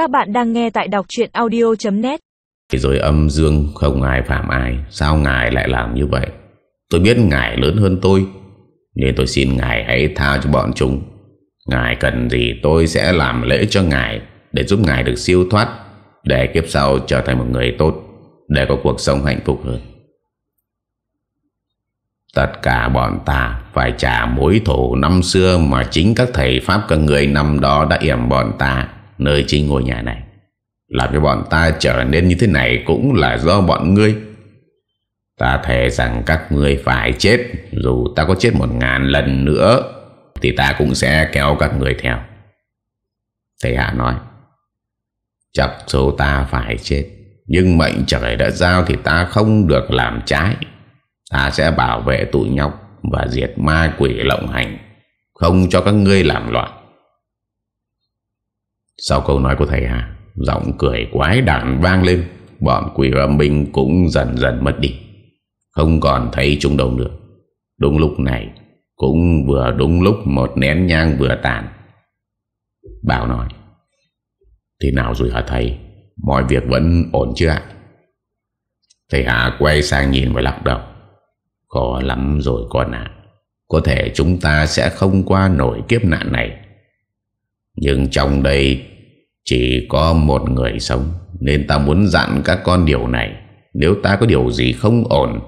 Các bạn đang nghe tại đọc chuyện audio.net Rồi âm dương không ai phạm ai, Sao ngài lại làm như vậy? Tôi biết ngài lớn hơn tôi, Nên tôi xin ngài hãy tha cho bọn chúng. Ngài cần gì tôi sẽ làm lễ cho ngài Để giúp ngài được siêu thoát, Để kiếp sau trở thành một người tốt, Để có cuộc sống hạnh phúc hơn. Tất cả bọn ta phải trả mối thù năm xưa mà chính các thầy Pháp các người năm đó đã yểm bọn ta nơi chính ngôi nhà này. Làm cho bọn ta trở nên như thế này cũng là do bọn ngươi. Ta thề rằng các ngươi phải chết, dù ta có chết một ngàn lần nữa, thì ta cũng sẽ kéo các người theo. Thầy Hạ nói, chắc số ta phải chết, nhưng mệnh trời đã giao thì ta không được làm trái. Ta sẽ bảo vệ tụi nhóc Và diệt ma quỷ lộng hành Không cho các ngươi làm loạn sau câu nói của thầy Hà Giọng cười quái đản vang lên, Bọn quỷ âm binh cũng dần dần mất đi. Không còn thấy chúng đâu nữa. Đúng lúc này, Cũng vừa đúng lúc một nén nhang vừa tàn. Bảo nói, Thế nào rồi hả thầy? Mọi việc vẫn ổn chưa ạ? Thầy Hà quay sang nhìn và lắc đầu. Khó lắm rồi con ạ. Có thể chúng ta sẽ không qua nổi kiếp nạn này. Nhưng trong đây Chỉ có một người sống, Nên ta muốn dặn các con điều này. Nếu ta có điều gì không ổn,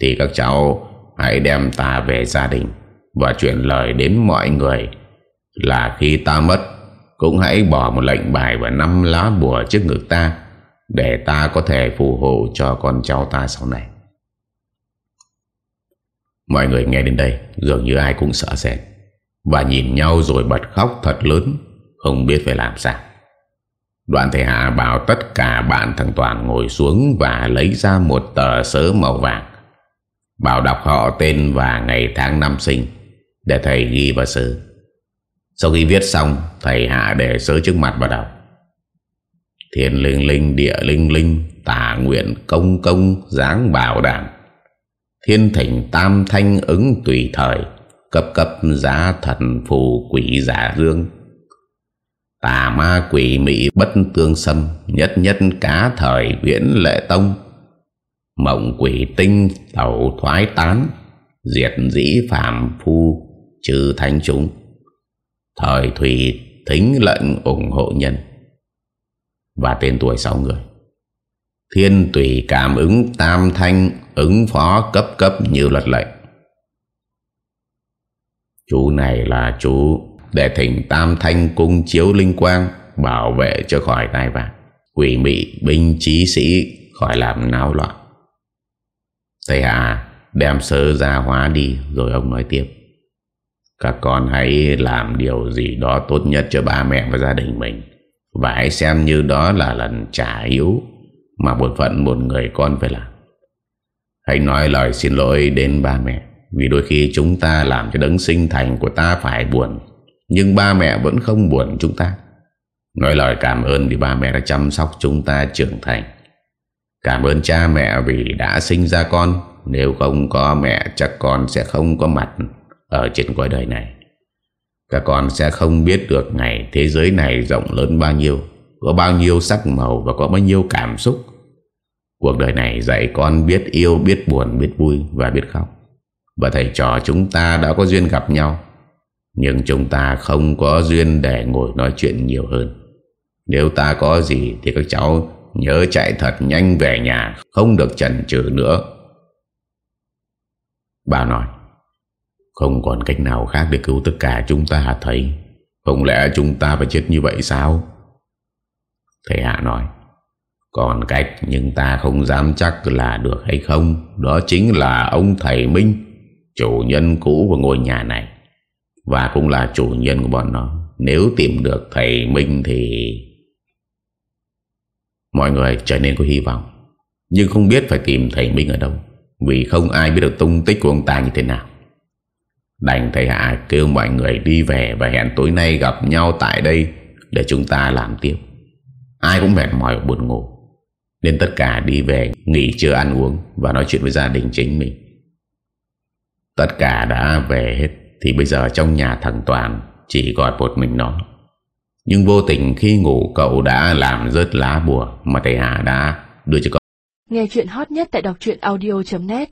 Thì các cháu Hãy đem ta về gia đình. Và chuyển lời đến mọi người Là khi ta mất, Cũng hãy bỏ một lệnh bài Và năm lá bùa trước ngực ta, Để ta có thể phù hộ cho con cháu ta sau này. Mọi người nghe đến đây, Dường như ai cũng sợ sệt. Và nhìn nhau rồi bật khóc thật lớn. Không biết phải làm sao. Đoạn thầy Hạ bảo tất cả bạn thằng Toàn ngồi xuống Và lấy ra một tờ sớ màu vàng. Bảo đọc họ tên và ngày tháng năm sinh, Để thầy ghi vào sớ. Sau khi viết xong, Thầy Hạ để sớ trước mặt vào đọc. Thiên linh linh, địa linh linh Tả nguyện công công, dáng bảo đảm. Thiên thỉnh tam thanh ứng tùy thời, Cấp cấp giá thần phù quỷ giả dương. Tà ma quỷ mỹ bất tương xâm, Nhất nhất cá thời viễn lệ tông. Mộng quỷ tinh tàu thoái tán, Diệt dĩ phạm phu, trừ thánh chúng. Thời thủy thính lệnh ủng hộ nhân. Và tên tuổi sáu người. Thiên tùy cảm ứng, tam thanh ứng phó cấp cấp như luật lệnh. Chú này là chú để thỉnh tam thanh cung chiếu linh quang bảo vệ cho khỏi tai vạn, quỷ mị binh trí sĩ khỏi làm náo loạn. Thầy Hà đem sơ ra hóa đi rồi ông nói tiếp. Các con hãy làm điều gì đó tốt nhất cho ba mẹ và gia đình mình và hãy xem như đó là lần trả hiếu mà bổn phận một người con phải làm. Hãy nói lời xin lỗi đến ba mẹ Vì đôi khi chúng ta làm cho đấng sinh thành của ta phải buồn nhưng ba mẹ vẫn không buồn chúng ta. Nói lời cảm ơn vì ba mẹ đã chăm sóc chúng ta trưởng thành. Cảm ơn cha mẹ vì đã sinh ra con. Nếu không có mẹ chắc con sẽ không có mặt ở trên cõi đời này. Các con sẽ không biết được ngày thế giới này rộng lớn bao nhiêu Có bao nhiêu sắc màu và có bao nhiêu cảm xúc. Cuộc đời này dạy con biết yêu, biết buồn, biết vui và biết khóc. Và thầy trò chúng ta đã có duyên gặp nhau. Nhưng chúng ta không có duyên để ngồi nói chuyện nhiều hơn. Nếu ta có gì thì các cháu nhớ chạy thật nhanh về nhà, không được chần chừ nữa. Bà nói, không còn cách nào khác để cứu tất cả chúng ta hả thầy? Không lẽ chúng ta phải chết như vậy sao? Thầy Hạ nói, còn cách nhưng ta không dám chắc là được hay không Đó chính là ông thầy Minh Chủ nhân cũ của ngôi nhà này và cũng là chủ nhân của bọn nó. Nếu tìm được thầy Minh thì Mọi người trở nên có hy vọng. Nhưng không biết phải tìm thầy Minh ở đâu, Vì không ai biết được tung tích của ông ta như thế nào. Đành thầy Hạ kêu mọi người đi về Và hẹn tối nay gặp nhau tại đây Để chúng ta làm tiếp. Ai cũng mệt mỏi, buồn ngủ. Nên tất cả đi về nghỉ trưa ăn uống Và nói chuyện với gia đình chính mình. Tất cả đã về hết. Thì bây giờ trong nhà thằng Toàn Chỉ còn một mình nó Nhưng vô tình khi ngủ, cậu đã làm rớt lá bùa mà thầy Hà đã đưa cho cậu. Nghe chuyện hot nhất tại đọc audio.net